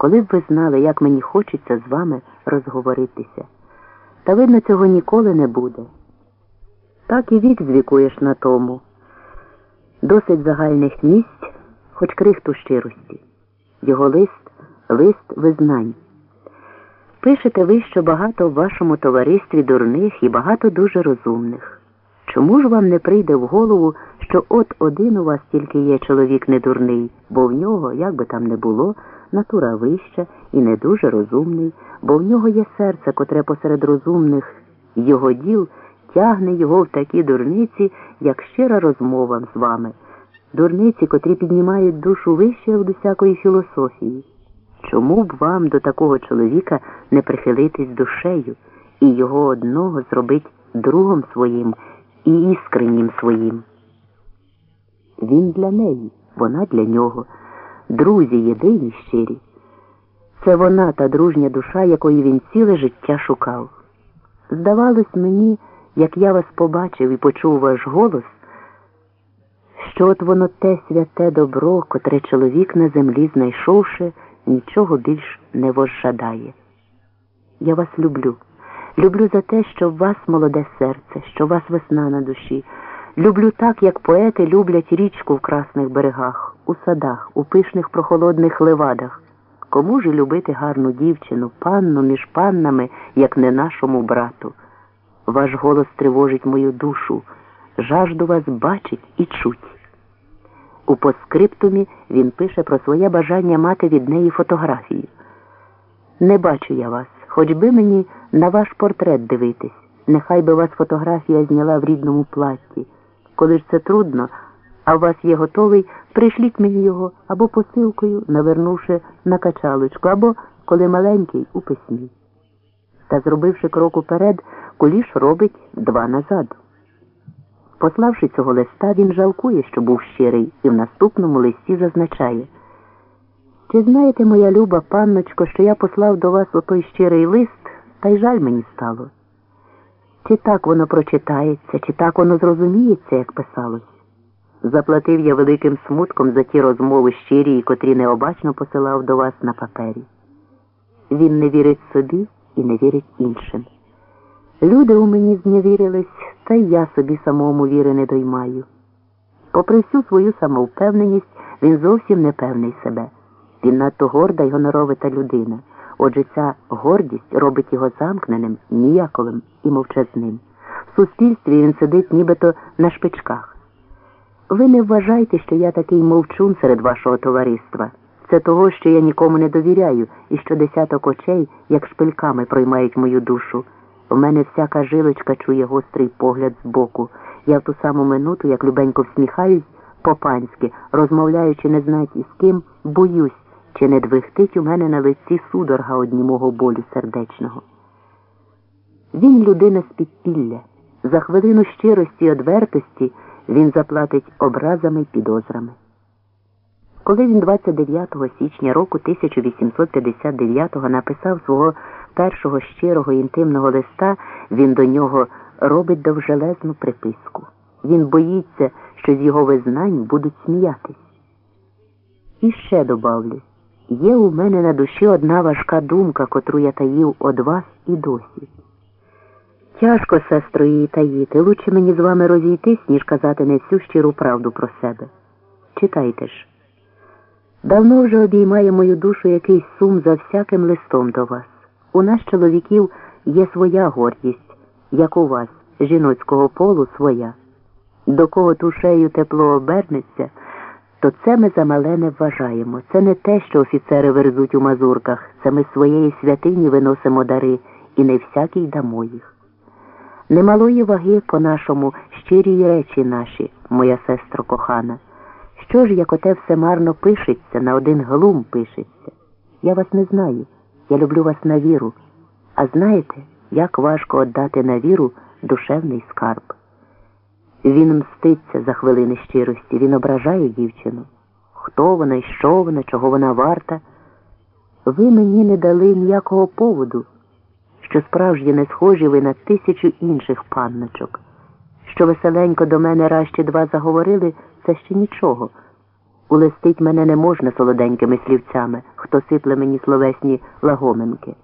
Коли б ви знали, як мені хочеться з вами розговоритися. Та видно, цього ніколи не буде. Так і вік звікуєш на тому. Досить загальних місць, хоч крихту щирості. Його лист лист визнань. Пишете ви, що багато в вашому товаристві дурних і багато дуже розумних. Чому ж вам не прийде в голову, що от один у вас тільки є чоловік недурний, бо в нього, як би там не було, натура вища і не дуже розумний, бо в нього є серце, котре посеред розумних його діл тягне його в такі дурниці, як щира розмова з вами, дурниці, котрі піднімають душу вище від усякої філософії. Чому б вам до такого чоловіка не прихилитись душею і його одного зробить другом своїм і іскреннім своїм? Він для неї, вона для нього, друзі єдині щирі. Це вона та дружня душа, якої він ціле життя шукав. Здавалось мені, як я вас побачив і почув ваш голос, що от воно те святе добро, котре чоловік на землі знайшовши, нічого більш не возжадає. Я вас люблю. Люблю за те, що в вас молоде серце, що в вас весна на душі. Люблю так, як поети люблять річку в красних берегах, у садах, у пишних прохолодних левадах. Кому ж любити гарну дівчину, панну між паннами, як не нашому брату? Ваш голос тривожить мою душу, жажду вас бачить і чуть. У поскриптумі він пише про своє бажання мати від неї фотографію. Не бачу я вас, хоч би мені на ваш портрет дивитись. Нехай би вас фотографія зняла в рідному платті. Коли ж це трудно, а у вас є готовий, пришліть мені його або посилкою, навернувши на качалочку, або, коли маленький, у письмі. Та, зробивши крок уперед, куліш робить два назад. Пославши цього листа, він жалкує, що був щирий, і в наступному листі зазначає. Чи знаєте, моя люба панночко, що я послав до вас отой щирий лист, та й жаль мені стало? Чи так воно прочитається, чи так воно зрозуміється, як писалось? Заплатив я великим смутком за ті розмови щирі, котрі необачно посилав до вас на папері. Він не вірить собі і не вірить іншим. Люди у мені зневірились, та й я собі самому віри не доймаю. Попри всю свою самовпевненість, він зовсім не певний себе. Він надто горда й гоноровита людина. Отже, ця гордість робить його замкненим, ніяковим і мовчазним. В суспільстві він сидить нібито на шпичках. Ви не вважайте, що я такий мовчун серед вашого товариства. Це того, що я нікому не довіряю і що десяток очей, як шпильками, проймають мою душу. В мене всяка жилочка чує гострий погляд збоку. Я в ту саму минуту, як любенько всміхаюсь, по-панськи, розмовляючи не знать із ким, боюсь, чи не двихтить у мене на лиці судорога однімого болю сердечного. Він людина з підпілля. За хвилину щирості й одвертості він заплатить образами й підозрами. Коли він 29 січня року 1859-го написав свого першого щирого інтимного листа, він до нього робить довжелезну приписку. Він боїться, що з його визнань будуть сміятись. І ще добавлю, є у мене на душі одна важка думка, котру я таїв од вас і досі. Тяжко, сестро, її таїти. Лучше мені з вами розійтись, ніж казати не всю щиру правду про себе. Читайте ж. Давно вже обіймає мою душу якийсь сум за всяким листом до вас. У нас, чоловіків, є своя гордість, як у вас, жіноцького полу своя. До кого тушею тепло обернеться, то це ми за мале не вважаємо. Це не те, що офіцери верзуть у мазурках, це ми своєї святині виносимо дари, і не всякий дамо їх. Немалої ваги по нашому щирі речі наші, моя сестро кохана. Що ж, як оте все марно пишеться, на один глум пишеться? Я вас не знаю. Я люблю вас на віру. А знаєте, як важко віддати на віру душевний скарб? Він мститься за хвилини щирості, він ображає дівчину. Хто вона і що вона, чого вона варта? Ви мені не дали ніякого поводу, що справжні не схожі ви на тисячу інших панночок. Що веселенько до мене раз два заговорили, це ще нічого. Улестить мене не можна солоденькими слівцями, хто сипле мені словесні лагоминки.